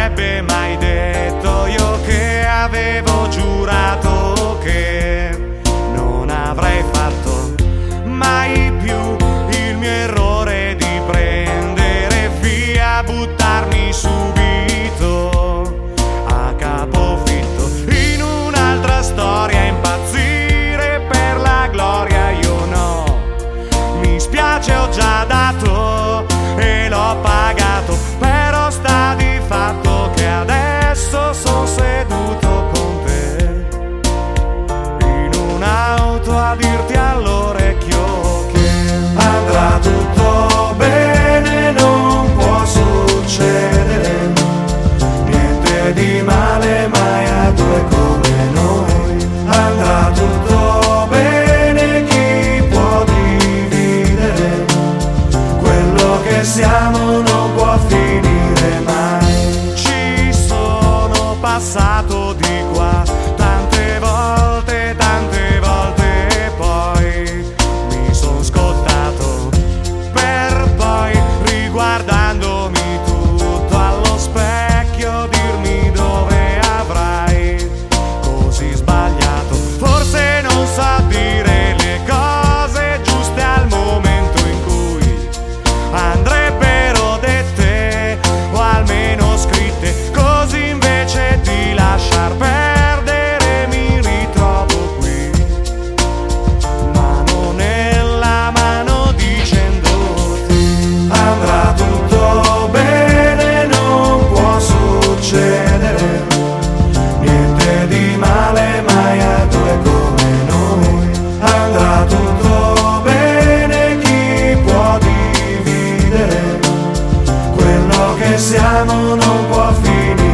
avrebbe mai detto io che avevo giurato che non avrei fatto mai più il mio errore di prendere via, buttarmi subito a capofitto in un'altra storia impazzire per la gloria io no. Mi spiace siamo non può finire mai. Ci sono passato siamo non può finire.